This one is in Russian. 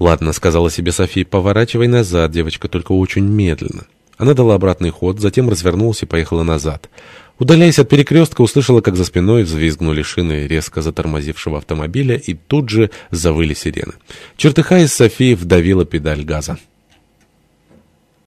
«Ладно», — сказала себе София, — «поворачивай назад, девочка, только очень медленно». Она дала обратный ход, затем развернулась и поехала назад. Удаляясь от перекрестка, услышала, как за спиной взвизгнули шины резко затормозившего автомобиля, и тут же завыли сирены. Чертыхаясь, София вдавила педаль газа.